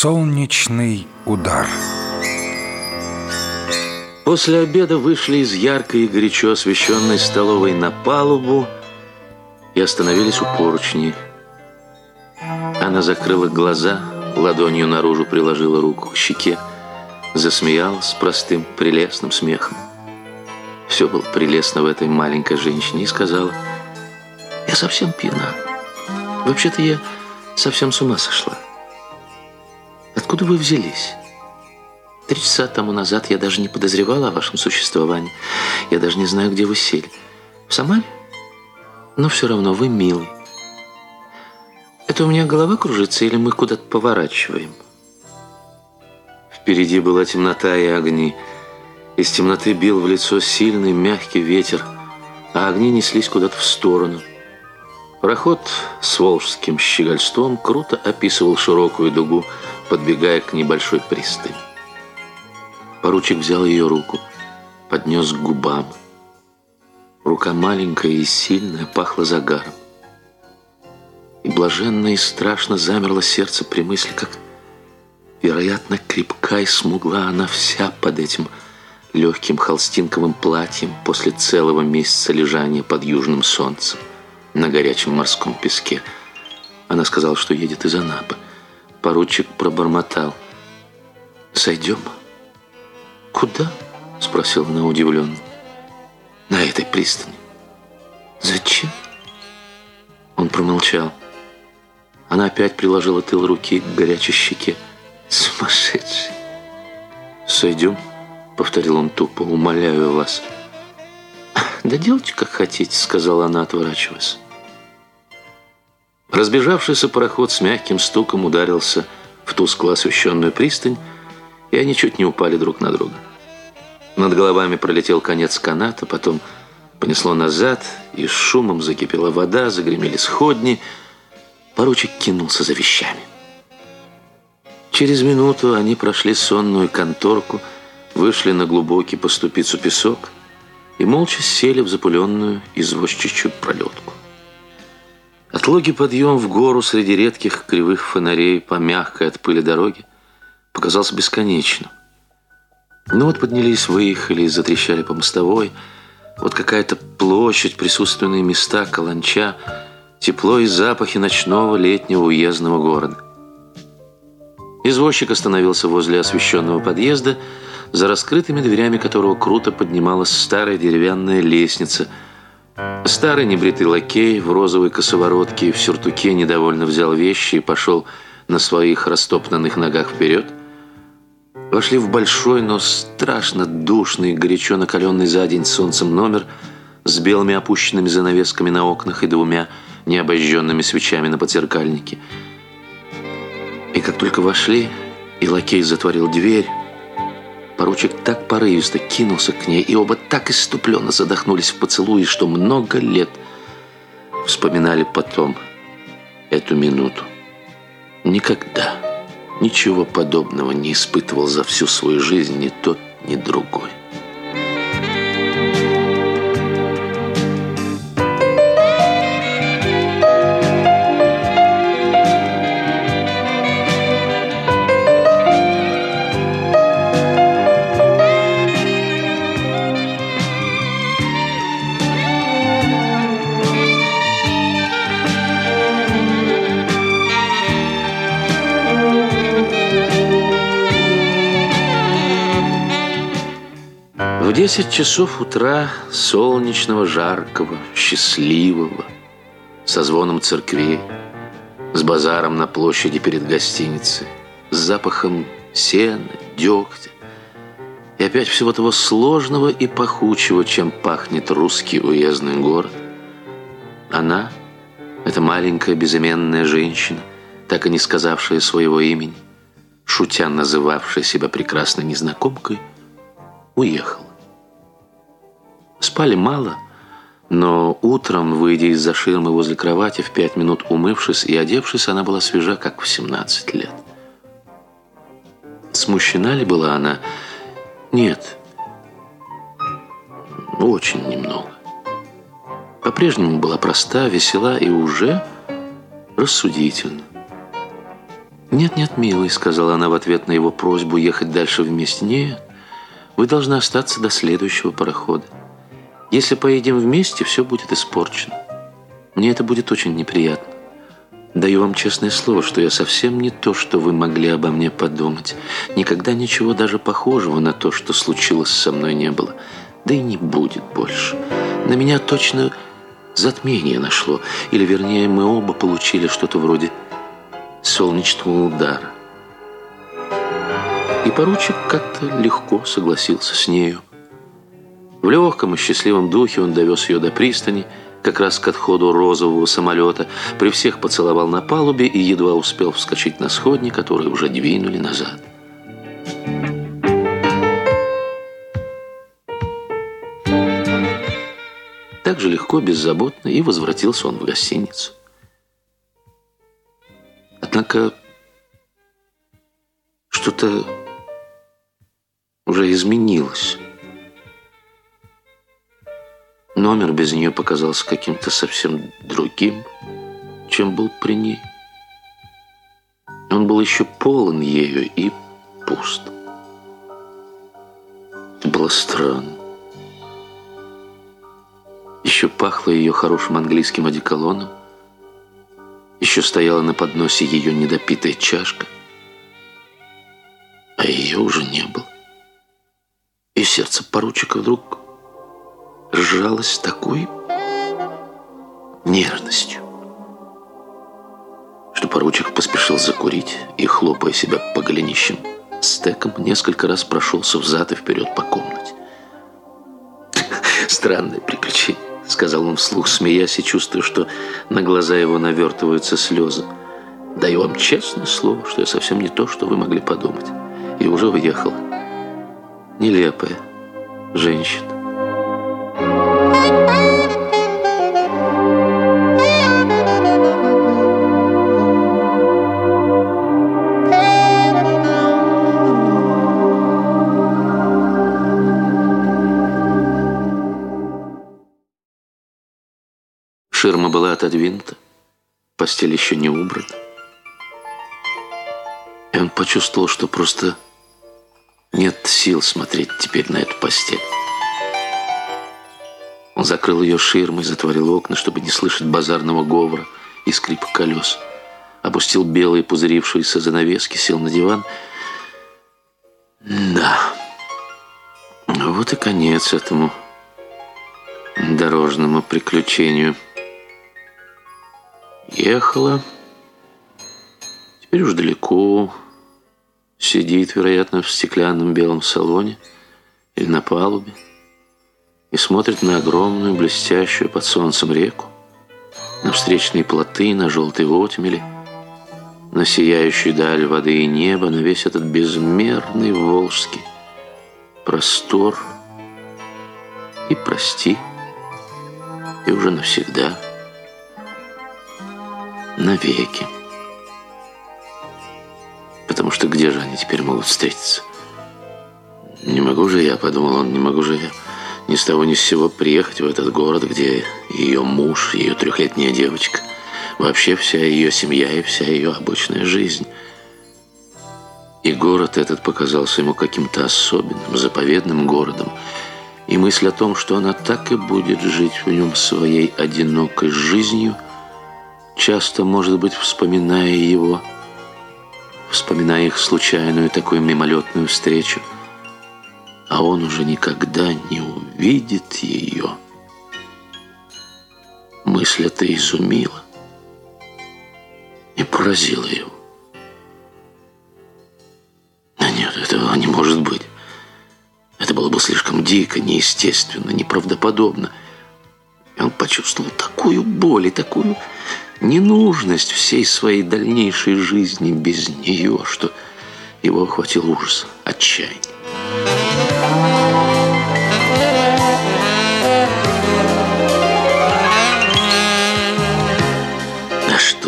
Солнечный удар. После обеда вышли из яркой и горячо освещенной столовой на палубу и остановились у поручней. Она закрыла глаза, ладонью наружу приложила руку к щеке, засмеялась простым, прелестным смехом. Все было прелестно в этой маленькой женщине и сказала, «Я совсем пьяна. Вообще-то я совсем с ума сошла. Откуда вы взялись?» Три часа тому назад я даже не подозревала о вашем существовании. Я даже не знаю, где вы сели. В Самаре? Но все равно вы милый. Это у меня голова кружится или мы куда-то поворачиваем? Впереди была темнота и огни. Из темноты бил в лицо сильный мягкий ветер, а огни неслись куда-то в сторону. Пароход с волжским щегольством круто описывал широкую дугу, подбегая к небольшой пристани. Поручик взял ее руку, поднес к губам. Рука маленькая и сильная, пахла загаром. И блаженно и страшно замерло сердце при мысли, как, вероятно, крепка и смугла она вся под этим легким холстинковым платьем после целого месяца лежания под южным солнцем на горячем морском песке. Она сказала, что едет из Анапы. Поручик пробормотал. «Сойдем?» «Куда?» — спросила она удивленно. «На этой пристани». «Зачем?» Он промолчал. Она опять приложила тыл руки к горячей щеке. «Сумасшедший!» «Сойдем?» — повторил он тупо. «Умоляю вас». «Да делайте, как хотите», — сказала она, отворачиваясь. Разбежавшийся пароход с мягким стуком ударился в тускло освещенную пристань, и они чуть не упали друг на друга. Над головами пролетел конец каната, потом понесло назад, и с шумом закипела вода, загремели сходни. Поручик кинулся за вещами. Через минуту они прошли сонную конторку, вышли на глубокий по ступицу песок и молча сели в запыленную извозчичью пролетку. Отлогий подъем в гору среди редких кривых фонарей по мягкой от пыли дороге показался бесконечным. Ну вот поднялись, выехали, затрещали по мостовой. Вот какая-то площадь, присутственные места, каланча, тепло и запахи ночного летнего уездного города. Извозчик остановился возле освещенного подъезда, за раскрытыми дверями которого круто поднималась старая деревянная лестница. Старый небритый лакей в розовой косоворотке и в сюртуке недовольно взял вещи и пошел на своих растоптанных ногах вперед. Вошли в большой, но страшно душный, горячо накаленный за день солнцем номер с белыми опущенными занавесками на окнах и двумя необожженными свечами на подзеркальнике. И как только вошли, и лакей затворил дверь, поручик так порывисто кинулся к ней, и оба так иступленно задохнулись в поцелуе, что много лет вспоминали потом эту минуту. Никогда. Ничего подобного не испытывал за всю свою жизнь ни тот, ни другой. В 10 часов утра солнечного, жаркого, счастливого, со звоном церквей, с базаром на площади перед гостиницей, с запахом сена, дегтя и опять всего того сложного и пахучего, чем пахнет русский уездный город. Она, эта маленькая безыменная женщина, так и не сказавшая своего имени, шутя называвшая себя прекрасной незнакомкой, уехала. Спали мало, но утром, выйдя из-за ширмы возле кровати, в пять минут умывшись и одевшись, она была свежа, как в 17 лет. Смущена ли была она? Нет. Очень немного. По-прежнему была проста, весела и уже рассудительна. «Нет-нет, милый», — сказала она в ответ на его просьбу ехать дальше вместе. «Нет, вы должны остаться до следующего парохода. Если поедем вместе, все будет испорчено. Мне это будет очень неприятно. Даю вам честное слово, что я совсем не то, что вы могли обо мне подумать. Никогда ничего даже похожего на то, что случилось со мной, не было. Да и не будет больше. На меня точно затмение нашло. Или, вернее, мы оба получили что-то вроде солнечного удара. И поручик как-то легко согласился с нею. В легком и счастливом духе он довез ее до пристани, как раз к отходу розового самолета, при всех поцеловал на палубе и едва успел вскочить на сходни, которые уже двинули назад. Так же легко, беззаботно и возвратился он в гостиницу. Однако что-то уже изменилось. Номер без нее показался каким-то совсем другим, чем был при ней. Он был еще полон ею и пуст. Это было странно. Еще пахло ее хорошим английским одеколоном. Еще стояла на подносе ее недопитая чашка. А ее уже не было. И сердце поручика вдруг сжалось с такой нежностью, что поручик поспешил закурить и, хлопая себя по голенищам стеком, несколько раз прошелся взад и вперед по комнате. Странное приключение сказал он вслух, смеясь и чувствуя, что на глаза его навертываются слезы. Даю вам честное слово, что я совсем не то, что вы могли подумать. И уже уехал. Нелепая женщина. Ширма была отодвинута, постель еще не убрана. И он почувствовал, что просто нет сил смотреть теперь на эту постель. Он закрыл ее ширмой, затворил окна, чтобы не слышать базарного говора и скрипа колес. Опустил белые пузырившиеся занавески, сел на диван. Да, вот и конец этому дорожному приключению. Ехала. Теперь уж далеко. Сидит, вероятно, в стеклянном белом салоне или на палубе и смотрит на огромную, блестящую под солнцем реку, на встречные плоты, на желтые отмели, на сияющую даль воды и неба, на весь этот безмерный волжский простор. И прости, и уже навсегда – навеки. Потому что где же они теперь могут встретиться? Не могу же я, подумал он, не могу же я ни с того ни с сего приехать в этот город, где ее муж, ее трехлетняя девочка, вообще вся ее семья и вся ее обычная жизнь. И город этот показался ему каким-то особенным, заповедным городом, и мысль о том, что она так и будет жить в нем своей одинокой жизнью – часто, может быть, вспоминая его, вспоминая их случайную такую мимолетную встречу, а он уже никогда не увидит ее. Мысль эта изумила и поразила его. Да нет, этого не может быть. Это было бы слишком дико, неестественно, неправдоподобно. И он почувствовал такую боль и такую ненужность всей своей дальнейшей жизни без нее, что его охватил ужас, отчаяние.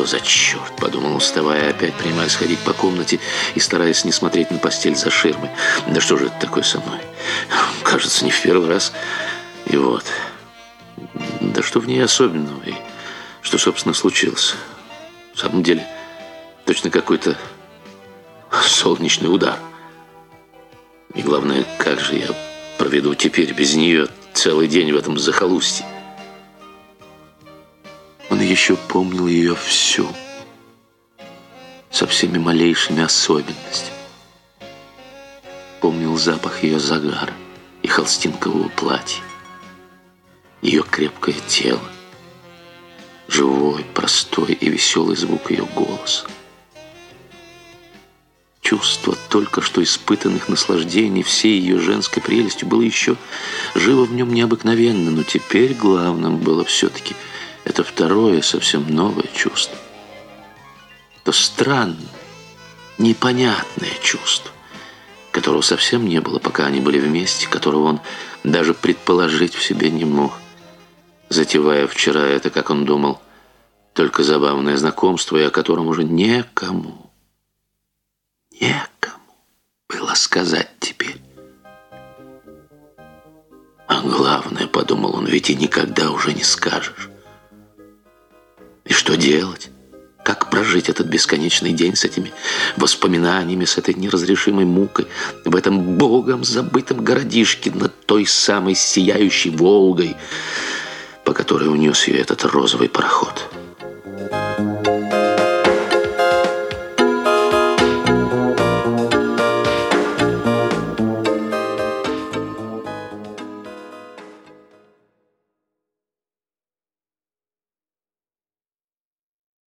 Что за черт?» – подумал, уставая, опять принимая сходить по комнате и стараясь не смотреть на постель за ширмой. «Да что же это такое со мной? Кажется, не в первый раз. И вот. Да что в ней особенного? И что, собственно, случилось? В самом деле, точно какой-то солнечный удар. И главное, как же я проведу теперь без нее целый день в этом захолустье. Еще помнил ее всю, со всеми малейшими особенностями. Помнил запах ее загара и холстинкового платья, ее крепкое тело, живой, простой и веселый звук ее голоса. Чувство только что испытанных наслаждений всей ее женской прелестью было еще живо в нем необыкновенно, но теперь главным было все-таки это второе, совсем новое чувство. То странное, непонятное чувство, которого совсем не было, пока они были вместе, которого он даже предположить в себе не мог. Затевая вчера это, как он думал, только забавное знакомство, и о котором уже некому некому было сказать теперь. А главное, подумал он, ведь и никогда уже не скажешь. И что делать? Как прожить этот бесконечный день с этими воспоминаниями, с этой неразрешимой мукой, в этом богом забытом городишке над той самой сияющей Волгой, по которой унес ее этот розовый пароход?